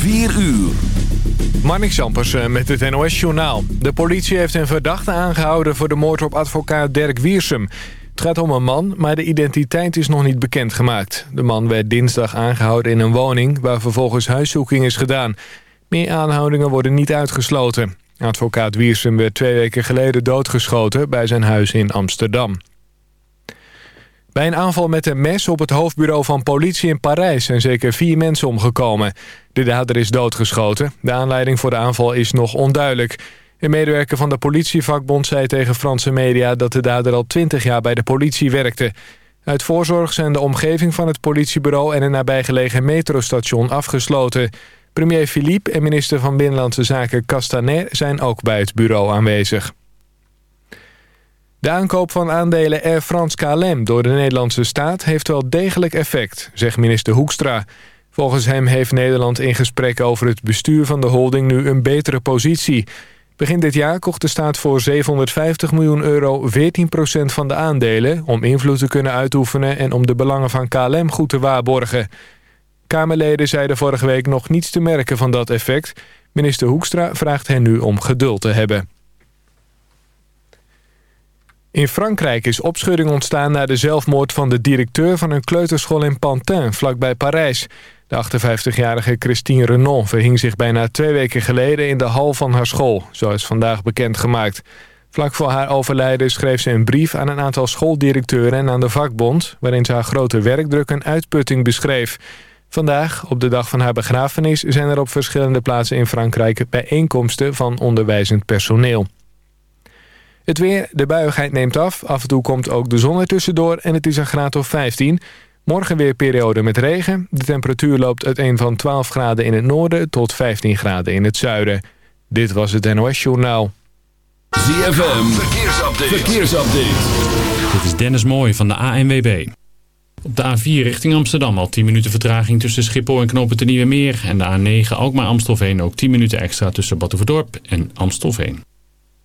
4 uur. Marnik Sampers eh, met het NOS-journaal. De politie heeft een verdachte aangehouden voor de moord op advocaat Dirk Wiersum. Het gaat om een man, maar de identiteit is nog niet bekendgemaakt. De man werd dinsdag aangehouden in een woning... waar vervolgens huiszoeking is gedaan. Meer aanhoudingen worden niet uitgesloten. Advocaat Wiersum werd twee weken geleden doodgeschoten... bij zijn huis in Amsterdam. Bij een aanval met een mes op het hoofdbureau van politie in Parijs... zijn zeker vier mensen omgekomen. De dader is doodgeschoten. De aanleiding voor de aanval is nog onduidelijk. Een medewerker van de politievakbond zei tegen Franse media... dat de dader al twintig jaar bij de politie werkte. Uit voorzorg zijn de omgeving van het politiebureau... en een nabijgelegen metrostation afgesloten. Premier Philippe en minister van Binnenlandse Zaken Castaner... zijn ook bij het bureau aanwezig. De aankoop van aandelen Air France KLM door de Nederlandse staat heeft wel degelijk effect, zegt minister Hoekstra. Volgens hem heeft Nederland in gesprek over het bestuur van de holding nu een betere positie. Begin dit jaar kocht de staat voor 750 miljoen euro 14% van de aandelen... om invloed te kunnen uitoefenen en om de belangen van KLM goed te waarborgen. Kamerleden zeiden vorige week nog niets te merken van dat effect. Minister Hoekstra vraagt hen nu om geduld te hebben. In Frankrijk is opschudding ontstaan na de zelfmoord van de directeur van een kleuterschool in Pantin, vlakbij Parijs. De 58-jarige Christine Renon verhing zich bijna twee weken geleden in de hal van haar school, zoals vandaag bekendgemaakt. Vlak voor haar overlijden schreef ze een brief aan een aantal schooldirecteuren en aan de vakbond, waarin ze haar grote werkdruk en uitputting beschreef. Vandaag, op de dag van haar begrafenis, zijn er op verschillende plaatsen in Frankrijk bijeenkomsten van onderwijzend personeel. Het weer, de buigheid neemt af. Af en toe komt ook de zon er tussendoor en het is een graad of 15. Morgen weer periode met regen. De temperatuur loopt uiteen van 12 graden in het noorden tot 15 graden in het zuiden. Dit was het NOS Journaal. ZFM, verkeersupdate. verkeersupdate. Dit is Dennis Mooij van de ANWB. Op de A4 richting Amsterdam al 10 minuten vertraging tussen Schiphol en Knopen te Nieuwe Meer. En de A9 Alkmaar-Amstelveen ook 10 minuten extra tussen Batuverdorp en Amstelveen.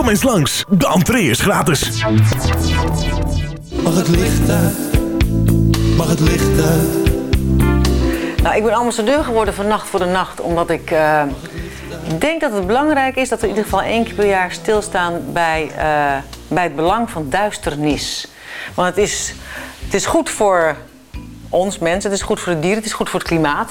Kom eens langs, de entree is gratis. Mag het licht uit? Mag het licht uit? Nou, ik ben ambassadeur geworden van Nacht voor de Nacht, omdat ik eh, denk dat het belangrijk is dat we in ieder geval één keer per jaar stilstaan bij, eh, bij het belang van duisternis. Want het is, het is goed voor ons mensen, het is goed voor de dieren, het is goed voor het klimaat.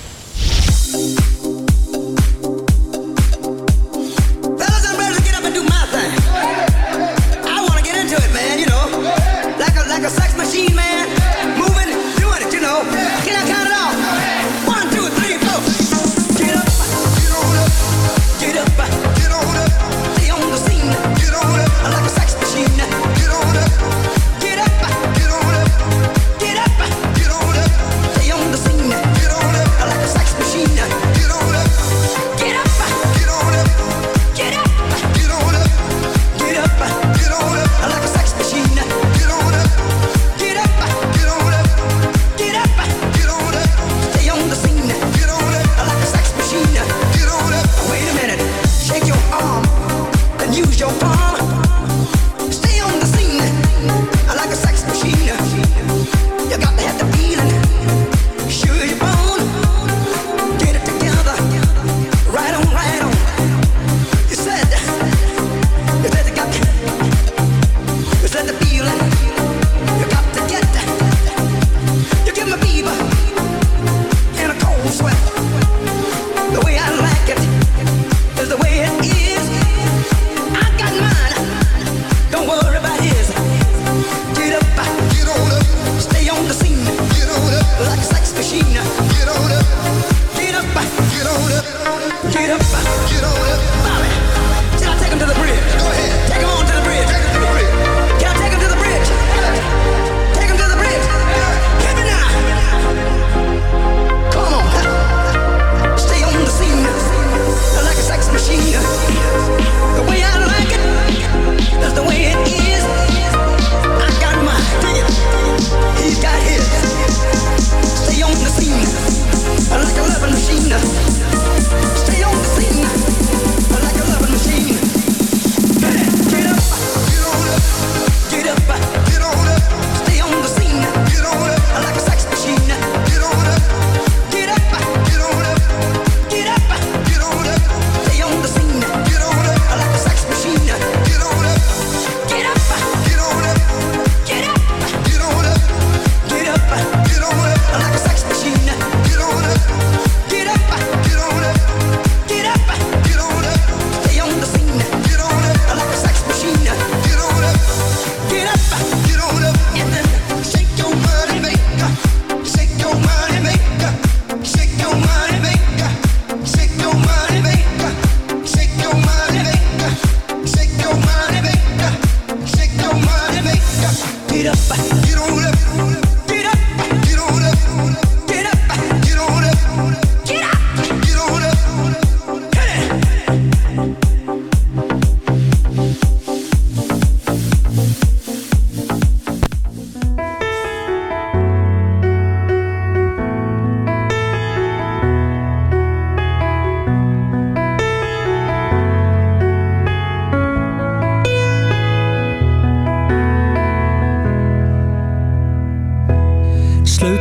Thank you.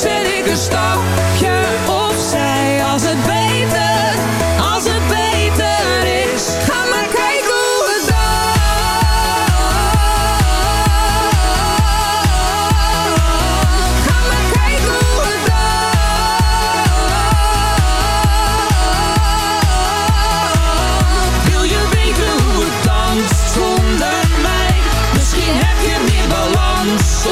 zet ik een stapje opzij als het beter, als het beter is. Ga maar kijken hoe het dan. Ga maar kijken hoe het dan. Wil je weten hoe het danst zonder mij? Misschien heb je meer balans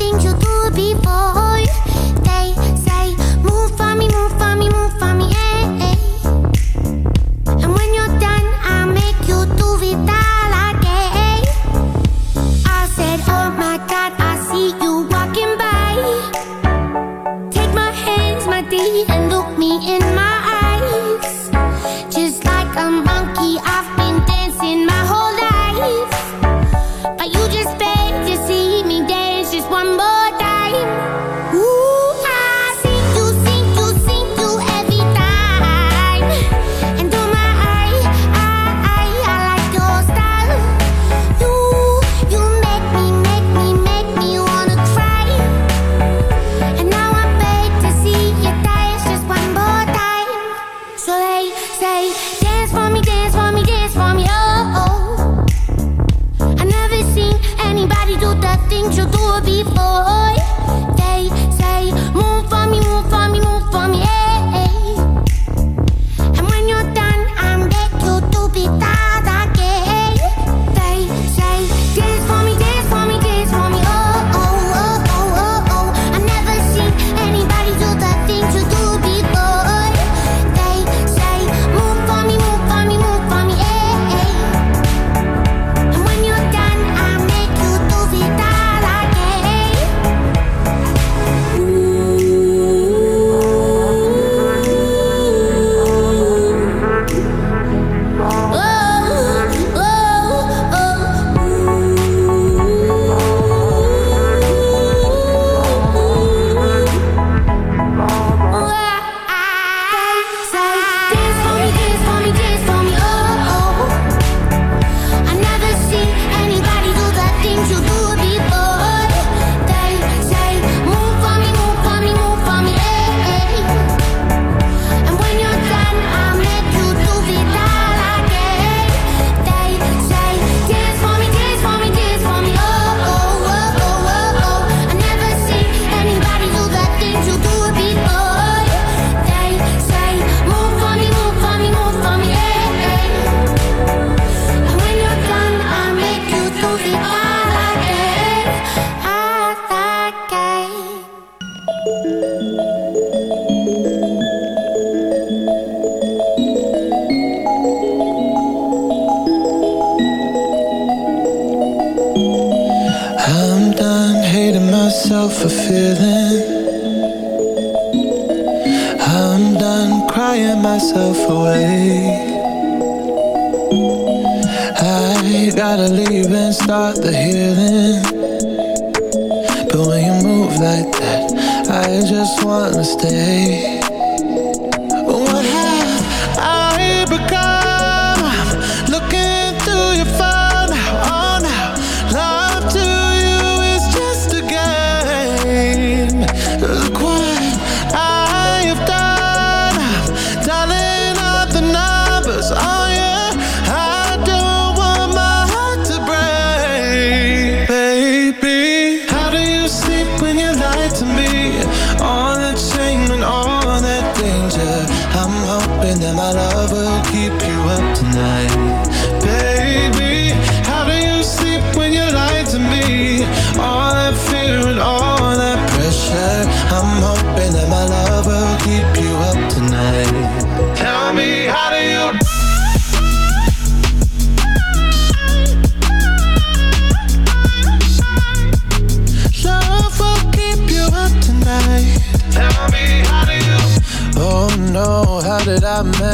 things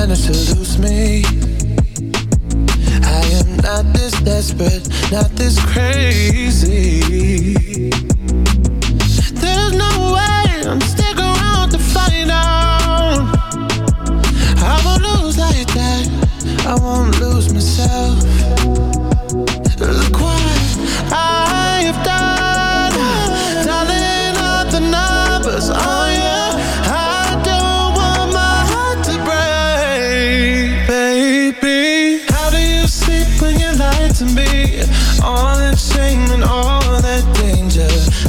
trying to seduce me. I am not this desperate, not this crazy.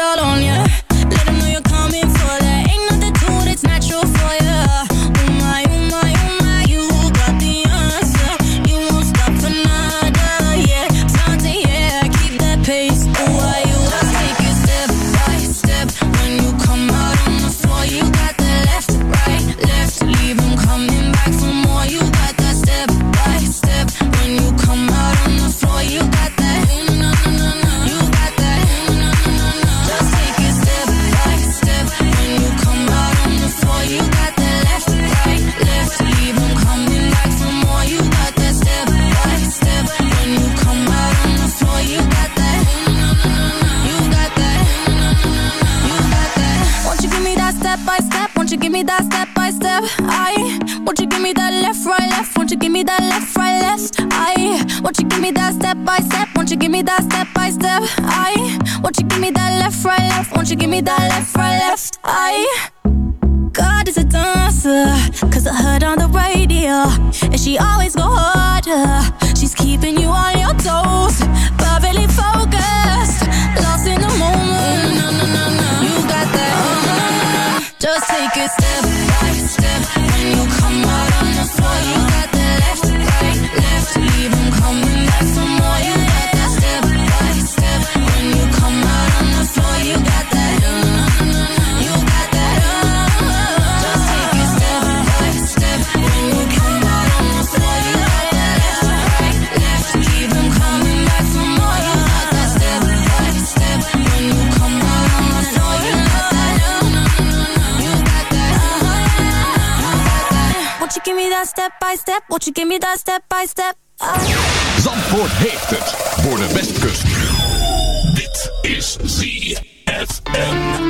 all on We je step by step. Ah. Zandvoort heeft het voor de Westkust. Dit is ZFM.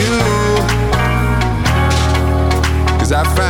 you. Cause I found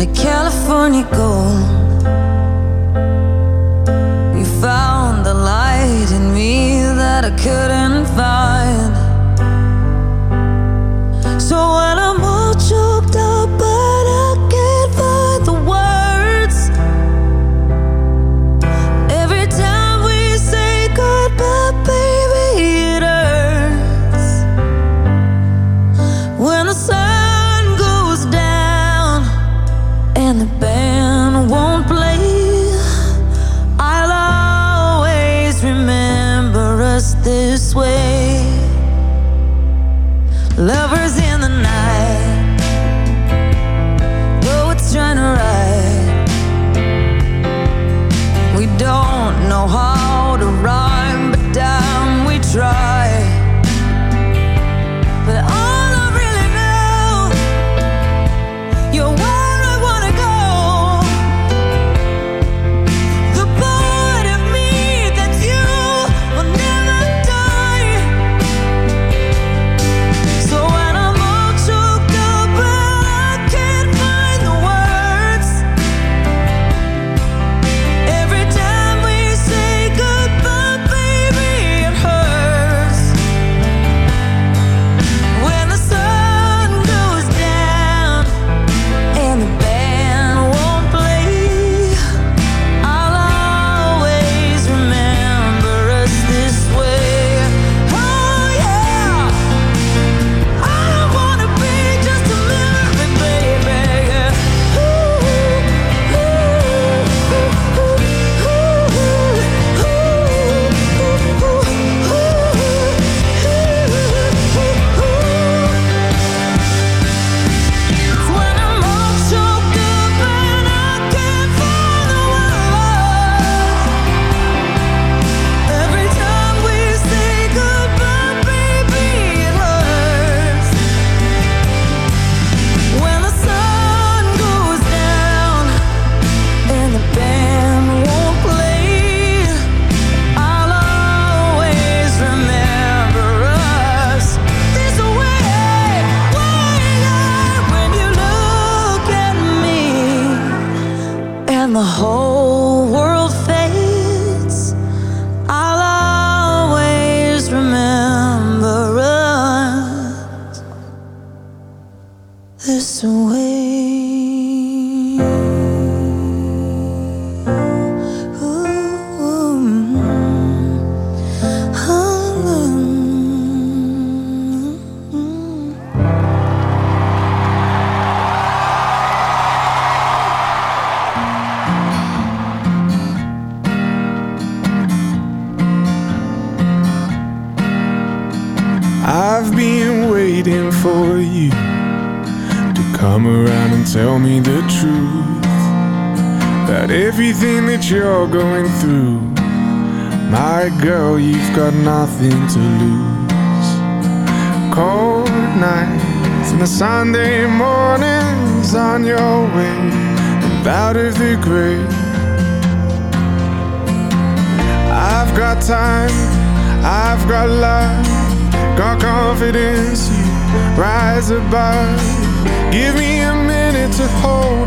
like California gold. You found the light in me that I couldn't.